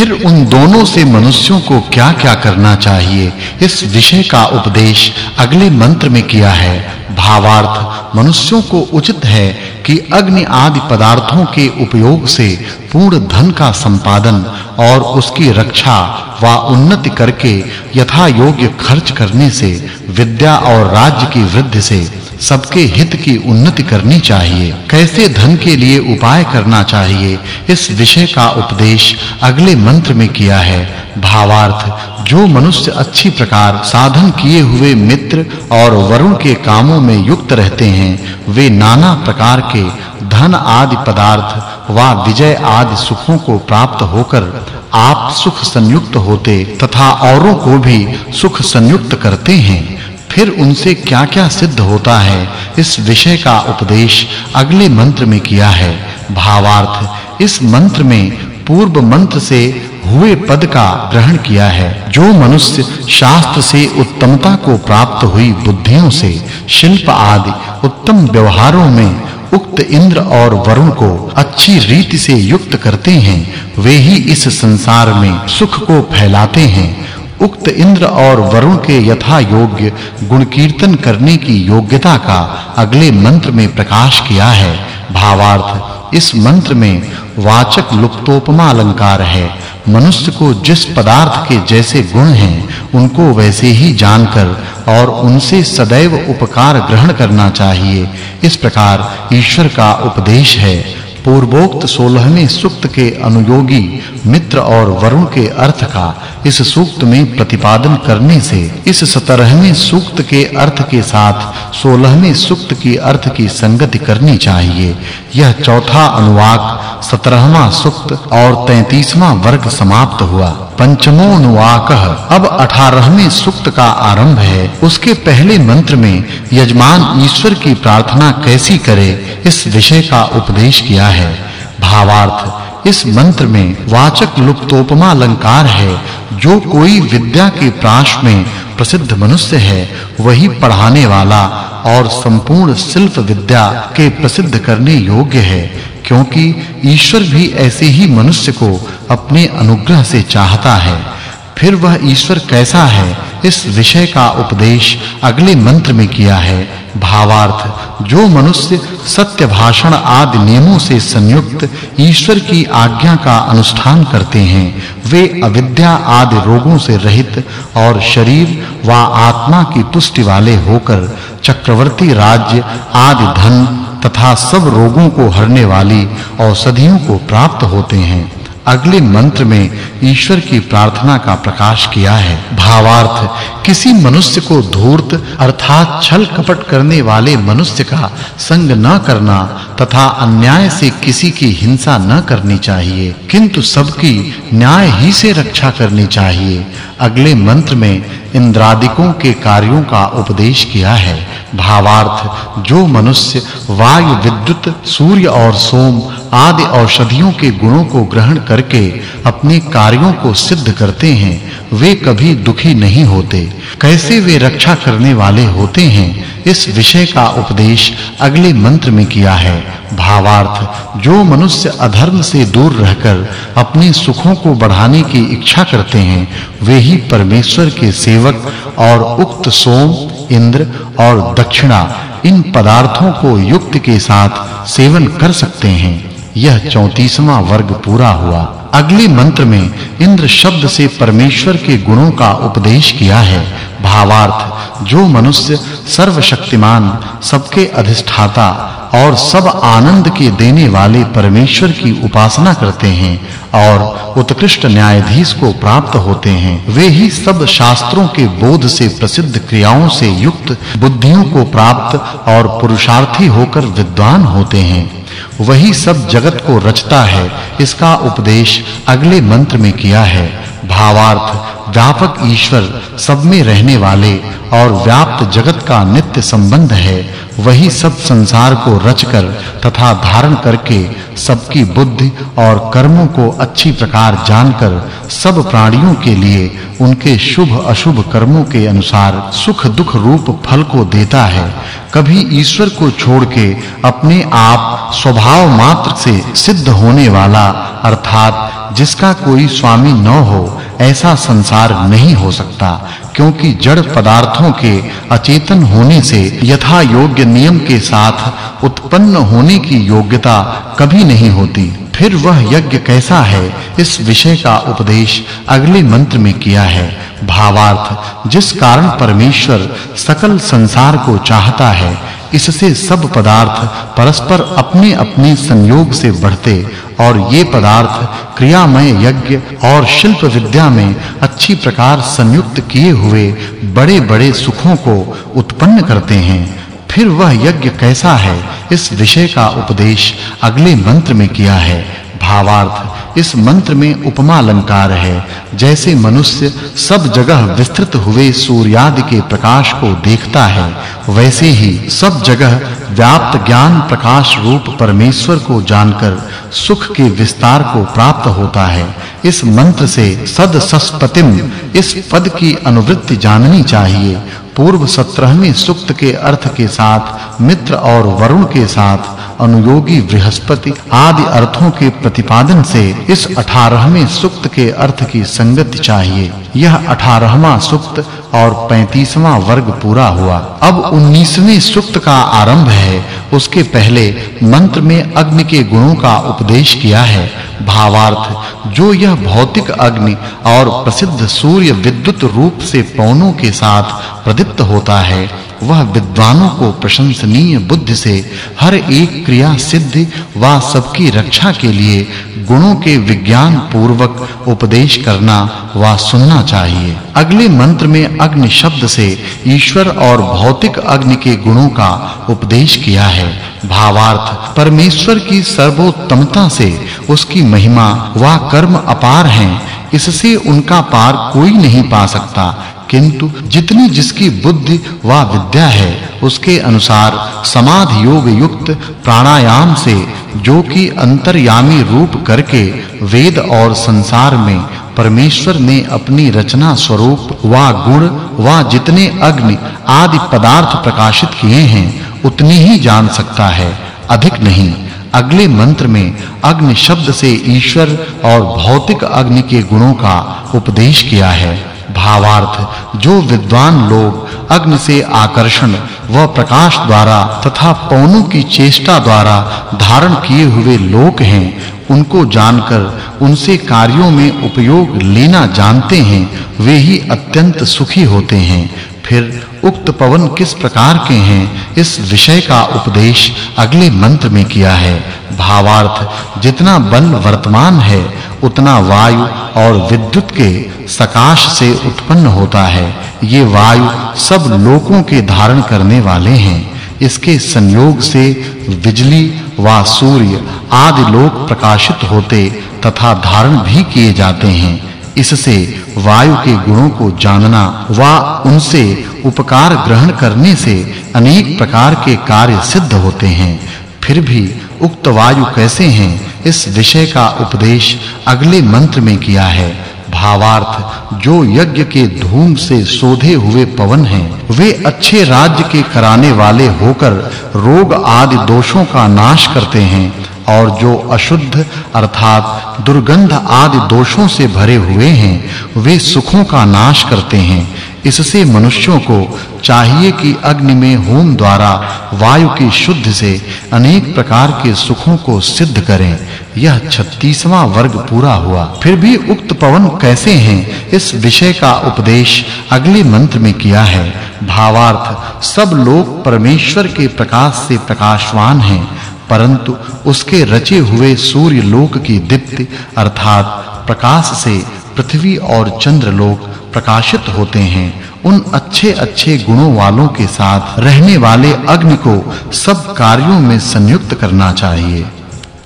फिर उन दोनों से मनुष्यों को क्या-क्या करना चाहिए? इस विषय का उपदेश अगले मंत्र में किया है। भावार्थ, मनुष्यों को उचित है कि अग्नि आदि पदार्थों के उपयोग से पूर्ण धन का संपादन और उसकी रक्षा व उन्नति करके यथा योग्य खर्च करने से, विद्या और राज्य की वृद्धि से सबके हित की उन्नति करनी चाहिए। कैसे धन के लिए उपाय करना चाहिए? इस विषय का उपदेश अगले मंत्र में किया है। भावार्थ, जो मनुष्य अच्छी प्रकार साधन किए हुए मित्र और वरुण के कामों में युक्त रहते हैं, वे नाना प्रकार के धन आदि पदार्थ व विजय आदि सुखों को प्राप्त होकर आप सुख संयुक्त होते तथा औरों को भी सुख संयुक्त करते हैं। फिर उनसे क्या-क्या सिद्ध होता है? इस विषय का उपदेश अगले मंत्र में किया है। भावार्थ, इस मंत्र में पूर्व मंत्र से हुए पद का ग्रहण किया है। जो मनुष्य शास्त्र से उत्तमता को प्राप्त हुई बुद्धियों से, शिल्प आदि उत्तम व्यवहारों में उक्त इंद्र और वरुण को अच्छी रीति से युक्त करते हैं, वे ही इस संसार में सुख को फैलाते हैं। उक्त इंद्र और वरुण के यथा योग्य गुण कीर्तन करने की योग्यता का अगले मंत्र में प्रकाश किया है। भावार्थ, इस मंत्र में वाचक् लुप्तोपमा अलंकार है। मनुष्य को जिस पदार्थ के जैसे गुण हैं, उनको वैसे ही जानकर और उनसे सदैव उपकार ग्रहण करना चाहिए। इस प्रकार ईश्वर का उपदेश है। पूर्वोक्त 16वें सूक्त के अनुयोगी मित्र और वरुण के अर्थ का इस सूक्त में प्रतिपादन करने से इस 17वें सूक्त के अर्थ के साथ 16वें सूक्त की अर्थ की संगति करनी चाहिए। यह चौथा अनुवाक 17वां सूक्त और 33वां वर्ग समाप्त हुआ। पंचमो अनुवाक अब 18वें सूक्त का आरंभ है। उसके पहले मंत्र में यजमान ईश्वर की प्रार्थना कैसी करे, इस विषय का उपदेश किया है। भावार्थ, इस मंत्र में वाचक् लुप्तोपमा अलंकार है। जो कोई विद्या के प्राश में प्रसिद्ध मनुष्य है, वही पढ़ाने वाला और संपूर्ण शिल्प विद्या के प्रसिद्ध करने योग्य है, क्योंकि ईश्वर भी ऐसे ही मनुष्य को अपने अनुग्रह से चाहता है। फिर वह ईश्वर कैसा है? इस विषय का उपदेश अगले मंत्र में किया है। भावार्थ, जो मनुष्य सत्य भाषण आदि नियमों से संयुक्त ईश्वर की आज्ञा का अनुष्ठान करते हैं, वे अविद्या आदि रोगों से रहित और शरीर व आत्मा की पुष्टि वाले होकर चक्रवर्ती राज्य, आदि धन तथा सब रोगों को हरने वाली औषधियों को प्राप्त होते हैं। अगले मंत्र में ईश्वर की प्रार्थना का प्रकाश किया है। भावार्थ, किसी मनुष्य को धूर्त अर्थात छल कपट करने वाले मनुष्य का संग न करना तथा अन्याय से किसी की हिंसा न करनी चाहिए, किंतु सबकी न्याय ही से रक्षा करनी चाहिए। अगले मंत्र में इंद्रादिकों के कार्यों का उपदेश किया है। भावार्थ, जो मनुष्य, वायु, विद्युत, सूर्य और सोम आदि औषधियों के गुणों को ग्रहण करके अपने कार्यों को सिद्ध करते हैं, वे कभी दुखी नहीं होते। कैसे वे रक्षा करने वाले होते हैं इस विषय का उपदेश अगले मंत्र में किया है। भावार्थ, जो मनुष्य अधर्म से दूर रहकर अपने सुखों को बढ़ाने की इच्छा करते हैं, वे ही परमेश्वर के सेवक और उक्त सोम, इंद्र और दक्षिणा, इन पदार्थों को युक्त के साथ सेवन कर सकते हैं। यह 34वां वर्ग पूरा हुआ। अगले मंत्र में इंद्र शब्द से परमेश्वर के गुणों का उपदेश किया है। भावार्थ, जो मनुष्य सर्वशक्तिमान, सबके अधिष्ठाता और सब आनंद के देने वाले परमेश्वर की उपासना करते हैं और उत्कृष्ट न्यायाधीश को प्राप्त होते हैं। वे ही सब शास्त्रों के बोध से प्रसिद्ध क्रियाओं से युक्त, बुद्धियों को प्राप्त और पुरुषार्थी होकर विद्वान होते हैं। वही सब जगत को रचता है इसका उपदेश अगले मंत्र में किया है। भावार्थ, व्यापक ईश्वर सब में रहने वाले और व्याप्त जगत का नित्य संबंध है, वही सब संसार को रचकर तथा धारण करके सबकी बुद्धि और कर्मों को अच्छी प्रकार जानकर सब प्राणियों के लिए उनके शुभ अशुभ कर्मों के अनुसार सुख दुख रूप फल को देता है। कभी ईश्वर को छोड़ के अपने आप स्वभाव मात्र से सिद्ध होने वाला, अर्थात जिसका कोई स्वामी न हो, ऐसा संसार नहीं हो सकता, क्योंकि जड़ पदार्थों के अचेतन होने से यथा योग्य नियम के साथ उत्पन्न होने की योग्यता कभी नहीं होती। फिर वह यज्ञ कैसा है, इस विषय का उपदेश अगले मंत्र में किया है। भावार्थ, जिस कारण परमेश्वर सकल संसार को चाहता है इससे सब पदार्थ परस्पर अपने-अपने संयोग से बढ़ते और ये पदार्थ क्रियामय यज्ञ और शिल्प विद्या में अच्छी प्रकार संयुक्त किए हुए बड़े-बड़े सुखों को उत्पन्न करते हैं। फिर वह यज्ञ कैसा है? इस विषय का उपदेश अगले मंत्र में किया है। भावार्थ। इस मंत्र में उपमा अलंकार है। जैसे मनुष्य सब जगह विस्तृत हुए सूर्यादि के प्रकाश को देखता है, वैसे ही सब जगह व्याप्त ज्ञान प्रकाश रूप परमेश्वर को जानकर सुख के विस्तार को प्राप्त होता है। इस मंत्र से सद सस्पतिम, इस पद की अनुवृत्ति जाननी चाहिए। पूर्व 17वें सूक्त के अर्थ के साथ, मित्र और वरुण के साथ अनुयोगी बृहस्पति आदि अर्थों के प्रतिपादन से इस 18वें सूक्त के अर्थ की संगति चाहिए। यह 18वां सूक्त और 35वां वर्ग पूरा हुआ। अब 19वें सूक्त का आरंभ है। उसके पहले मंत्र में अग्नि के गुणों का उपदेश किया है। भावार्थ, जो यह भौतिक अग्नि और प्रसिद्ध सूर्य विद्युत रूप से पौनों के साथ प्रदीप्त होता है वह विद्वानों को प्रशंसनीय बुद्धि से हर एक क्रिया सिद्धि व सबकी रक्षा के लिए गुणों के विज्ञान पूर्वक उपदेश करना व सुनना चाहिए। अगले मंत्र में अग्नि शब्द से ईश्वर और भौतिक अग्नि के गुणों का उपदेश किया है। भावार्थ, परमेश्वर की सर्वोत्तमता से उसकी महिमा व कर्म अपार हैं, इससे उनका पार कोई नहीं पा सकता। किंतु जितनी जिसकी बुद्धि व विद्या है, उसके अनुसार समाधि योग युक्त प्राणायाम से जो कि अंतर्यामी रूप करके वेद और संसार में परमेश्वर ने अपनी रचना स्वरूप व गुण व जितने अग्नि आदि पदार्थ प्रकाशित किए हैं, उतनी ही जान सकता है, अधिक नहीं। अगले मंत्र में अग्नि शब्द से ईश्वर और भौतिक अग्नि के गुणों का उपदेश किया है। भावार्थ, जो विद्वान लोग अग्नि से आकर्षण व प्रकाश द्वारा तथा पौनों की चेष्टा द्वारा धारण किए हुए लोक हैं, उनको जानकर उनसे कार्यों में उपयोग लेना जानते हैं, वे ही अत्यंत सुखी होते हैं। फिर उक्त पवन किस प्रकार के हैं, इस विषय का उपदेश अगले मंत्र में किया है। भावार्थ, जितना बल वर्तमान है, उतना वायु और विद्युत के सकाश से उत्पन्न होता है। ये वायु सब लोकों के धारण करने वाले हैं। इसके संयोग से बिजली व सूर्य आदि लोक प्रकाशित होते तथा धारण भी किए जाते हैं। इससे वायु के गुणों को जानना व उनसे उपकार ग्रहण करने से अनेक प्रकार के कार्य सिद्ध होते हैं। फिर भी उक्त वायु कैसे हैं? इस विषय का उपदेश अगले मंत्र में किया है। भावार्थ, जो यज्ञ के धूम से सोधे हुए पवन हैं, वे अच्छे राज्य के कराने वाले होकर रोग आदि दोषों का नाश करते हैं और जो अशुद्ध, अर्थात दुर्गंध आदि दोषों से भरे हुए हैं, वे सुखों का नाश करते हैं। इससे मनुष्यों को चाहिए कि अग्नि में होम द्वारा वायु की शुद्ध से अनेक प्रकार के सुखों को सिद्ध करें। यह 36वां वर्ग पूरा हुआ। फिर भी उक्त पवन कैसे हैं? इस विषय का उपदेश अगले मंत्र में किया है। भावार्थ, सब लोग परमेश्वर के प्रकाश से प्रकाशवान हैं, परंतु उसके रचे हुए सूर्य लोक की दीप्ति अर्थात प्रकाश से पृथ्वी और चंद्र लोक प्रकाशित होते हैं। उन अच्छे-अच्छे गुणों वालों के साथ रहने वाले अग्नि को सब कार्यों में संयुक्त करना चाहिए।